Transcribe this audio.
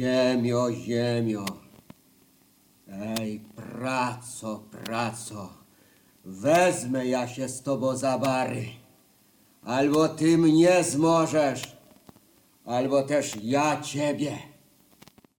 Ziemio, ziemio. Ej, praco, praco. Wezmę ja się z tobą za bary. Albo ty mnie zmożesz, albo też ja ciebie.